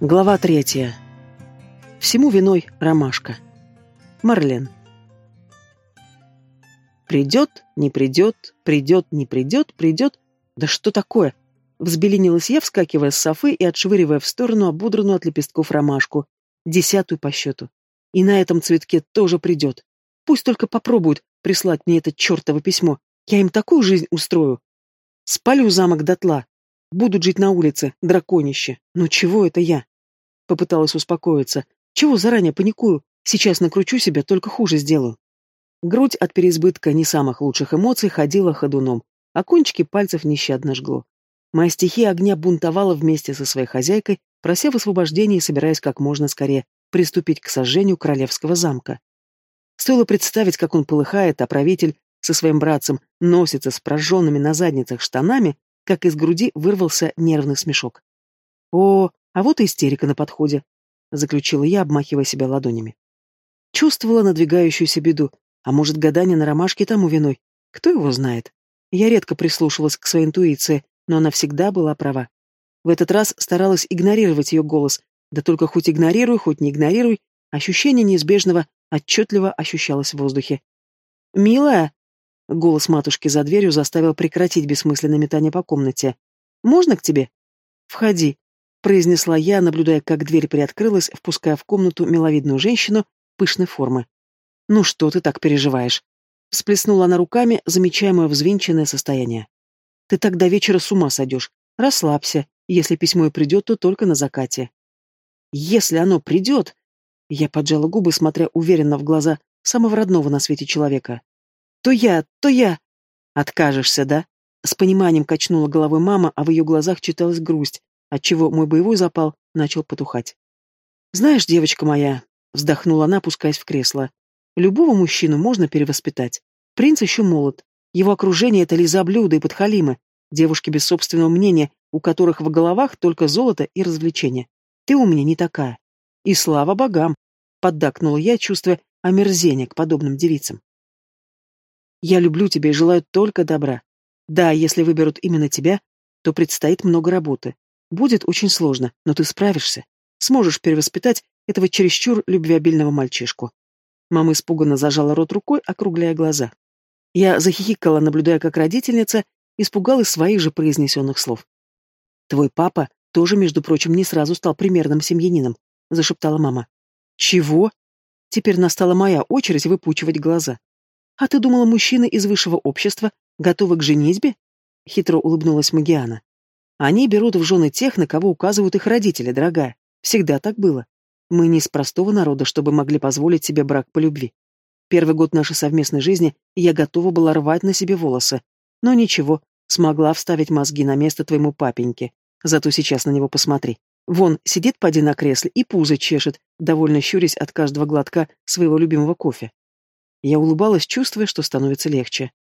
Глава третья. Всему виной ромашка. Марлен. Придет, не придет, придет, не придет, придет. Да что такое? Взбеленилась я, вскакивая с софы и отшвыривая в сторону ободранную от лепестков ромашку. Десятую по счету. И на этом цветке тоже придет. Пусть только попробуют прислать мне это чертово письмо. Я им такую жизнь устрою. Спалю замок дотла, Будут жить на улице, драконище. Но чего это я? Попыталась успокоиться. Чего заранее паникую? Сейчас накручу себя, только хуже сделаю. Грудь от переизбытка не самых лучших эмоций ходила ходуном, а кончики пальцев нещадно жгло. Моя стихия огня бунтовала вместе со своей хозяйкой, прося освобождения и собираясь как можно скорее приступить к сожжению королевского замка. Стоило представить, как он полыхает, а правитель со своим братцем носится с прожженными на задницах штанами, как из груди вырвался нервный смешок. «О, а вот и истерика на подходе», — заключила я, обмахивая себя ладонями. Чувствовала надвигающуюся беду, а может, гадание на ромашке тому виной. Кто его знает? Я редко прислушивалась к своей интуиции, но она всегда была права. В этот раз старалась игнорировать ее голос, да только хоть игнорируй, хоть не игнорируй, ощущение неизбежного отчетливо ощущалось в воздухе. «Милая!» Голос матушки за дверью заставил прекратить бессмысленное метание по комнате. «Можно к тебе?» «Входи», — произнесла я, наблюдая, как дверь приоткрылась, впуская в комнату миловидную женщину пышной формы. «Ну что ты так переживаешь?» Всплеснула она руками, замечая мое взвинченное состояние. «Ты до вечера с ума сойдешь. Расслабься. Если письмо и придет, то только на закате». «Если оно придет...» Я поджала губы, смотря уверенно в глаза самого родного на свете человека. То я, то я. Откажешься, да? С пониманием качнула головой мама, а в ее глазах читалась грусть, отчего мой боевой запал начал потухать. Знаешь, девочка моя, вздохнула она, опускаясь в кресло. Любого мужчину можно перевоспитать. Принц еще молод. Его окружение — это лизоблюда и подхалимы, девушки без собственного мнения, у которых в головах только золото и развлечения. Ты у меня не такая. И слава богам, поддакнула я, чувствуя омерзение к подобным девицам. Я люблю тебя и желаю только добра. Да, если выберут именно тебя, то предстоит много работы. Будет очень сложно, но ты справишься. Сможешь перевоспитать этого чересчур любвеобильного мальчишку. Мама испуганно зажала рот рукой, округляя глаза. Я захихикала, наблюдая, как родительница испугалась своих же произнесенных слов. «Твой папа тоже, между прочим, не сразу стал примерным семьянином», — зашептала мама. «Чего?» Теперь настала моя очередь выпучивать глаза. «А ты думала, мужчины из высшего общества готовы к женитьбе?» Хитро улыбнулась Магиана. «Они берут в жены тех, на кого указывают их родители, дорогая. Всегда так было. Мы не из простого народа, чтобы могли позволить себе брак по любви. Первый год нашей совместной жизни я готова была рвать на себе волосы. Но ничего, смогла вставить мозги на место твоему папеньке. Зато сейчас на него посмотри. Вон, сидит поди на кресле и пузо чешет, довольно щурясь от каждого глотка своего любимого кофе. Я улыбалась, чувствуя, что становится легче.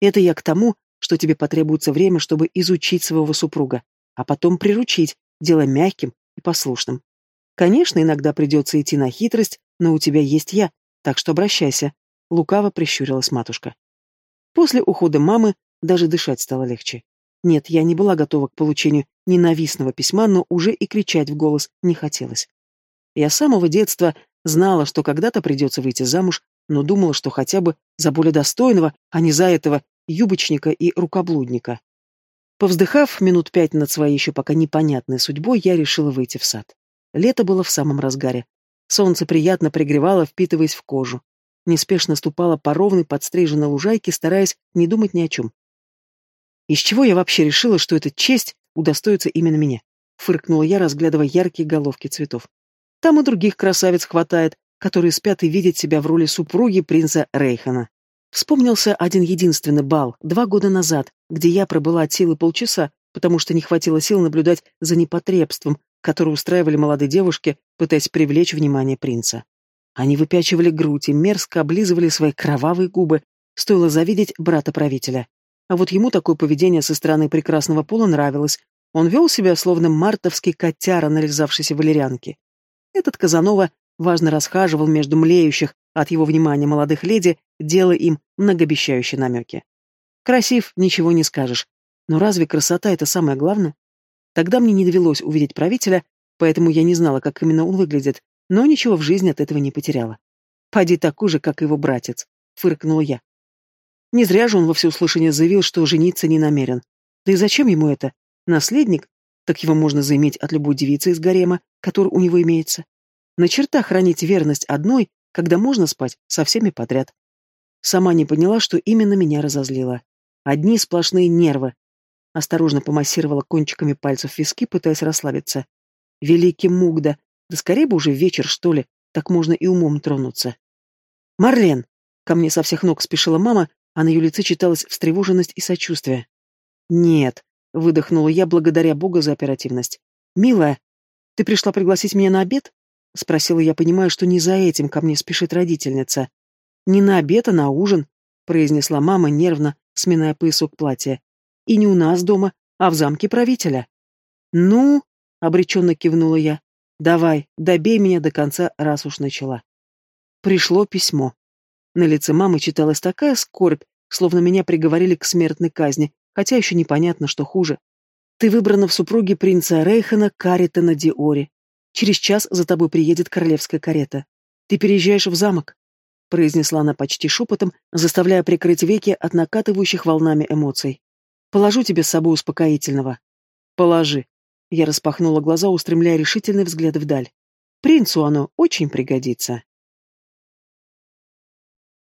Это я к тому, что тебе потребуется время, чтобы изучить своего супруга, а потом приручить, делая мягким и послушным. Конечно, иногда придется идти на хитрость, но у тебя есть я, так что обращайся. Лукаво прищурилась матушка. После ухода мамы даже дышать стало легче. Нет, я не была готова к получению ненавистного письма, но уже и кричать в голос не хотелось. Я с самого детства знала, что когда-то придется выйти замуж но думала, что хотя бы за более достойного, а не за этого юбочника и рукоблудника. Повздыхав минут пять над своей еще пока непонятной судьбой, я решила выйти в сад. Лето было в самом разгаре. Солнце приятно пригревало, впитываясь в кожу. Неспешно ступала по ровной подстриженной лужайке, стараясь не думать ни о чем. Из чего я вообще решила, что эта честь удостоится именно меня? Фыркнула я, разглядывая яркие головки цветов. Там и других красавиц хватает, которые спят и видят себя в роли супруги принца Рейхана. Вспомнился один единственный бал, два года назад, где я пробыла от силы полчаса, потому что не хватило сил наблюдать за непотребством, которое устраивали молодые девушки, пытаясь привлечь внимание принца. Они выпячивали грудь и мерзко облизывали свои кровавые губы, стоило завидеть брата правителя. А вот ему такое поведение со стороны прекрасного пола нравилось. Он вел себя, словно мартовский котяра, нализавшийся валерьянки. Этот Казанова важно расхаживал между млеющих от его внимания молодых леди, делая им многообещающие намеки. Красив, ничего не скажешь. Но разве красота — это самое главное? Тогда мне не довелось увидеть правителя, поэтому я не знала, как именно он выглядит, но ничего в жизни от этого не потеряла. «Поди такой же, как его братец», — фыркнула я. Не зря же он во всеуслышание заявил, что жениться не намерен. Да и зачем ему это? Наследник? Так его можно заиметь от любой девицы из гарема, который у него имеется. На черта хранить верность одной, когда можно спать со всеми подряд. Сама не поняла, что именно меня разозлило. Одни сплошные нервы. Осторожно помассировала кончиками пальцев виски, пытаясь расслабиться. Великий Мугда, да скорее бы уже вечер, что ли, так можно и умом тронуться. «Марлен!» Ко мне со всех ног спешила мама, а на ее лице читалась встревоженность и сочувствие. «Нет», — выдохнула я благодаря Богу за оперативность. «Милая, ты пришла пригласить меня на обед?» — спросила я, понимая, что не за этим ко мне спешит родительница. «Не на обед, а на ужин», — произнесла мама, нервно сминая поясок платья. «И не у нас дома, а в замке правителя». «Ну?» — обреченно кивнула я. «Давай, добей меня до конца, раз уж начала». Пришло письмо. На лице мамы читалась такая скорбь, словно меня приговорили к смертной казни, хотя еще непонятно, что хуже. Ты выбрана в супруге принца Рейхана Каритана Диори. Через час за тобой приедет королевская карета. Ты переезжаешь в замок, — произнесла она почти шепотом, заставляя прикрыть веки от накатывающих волнами эмоций. Положу тебе с собой успокоительного. Положи. Я распахнула глаза, устремляя решительный взгляд вдаль. Принцу оно очень пригодится.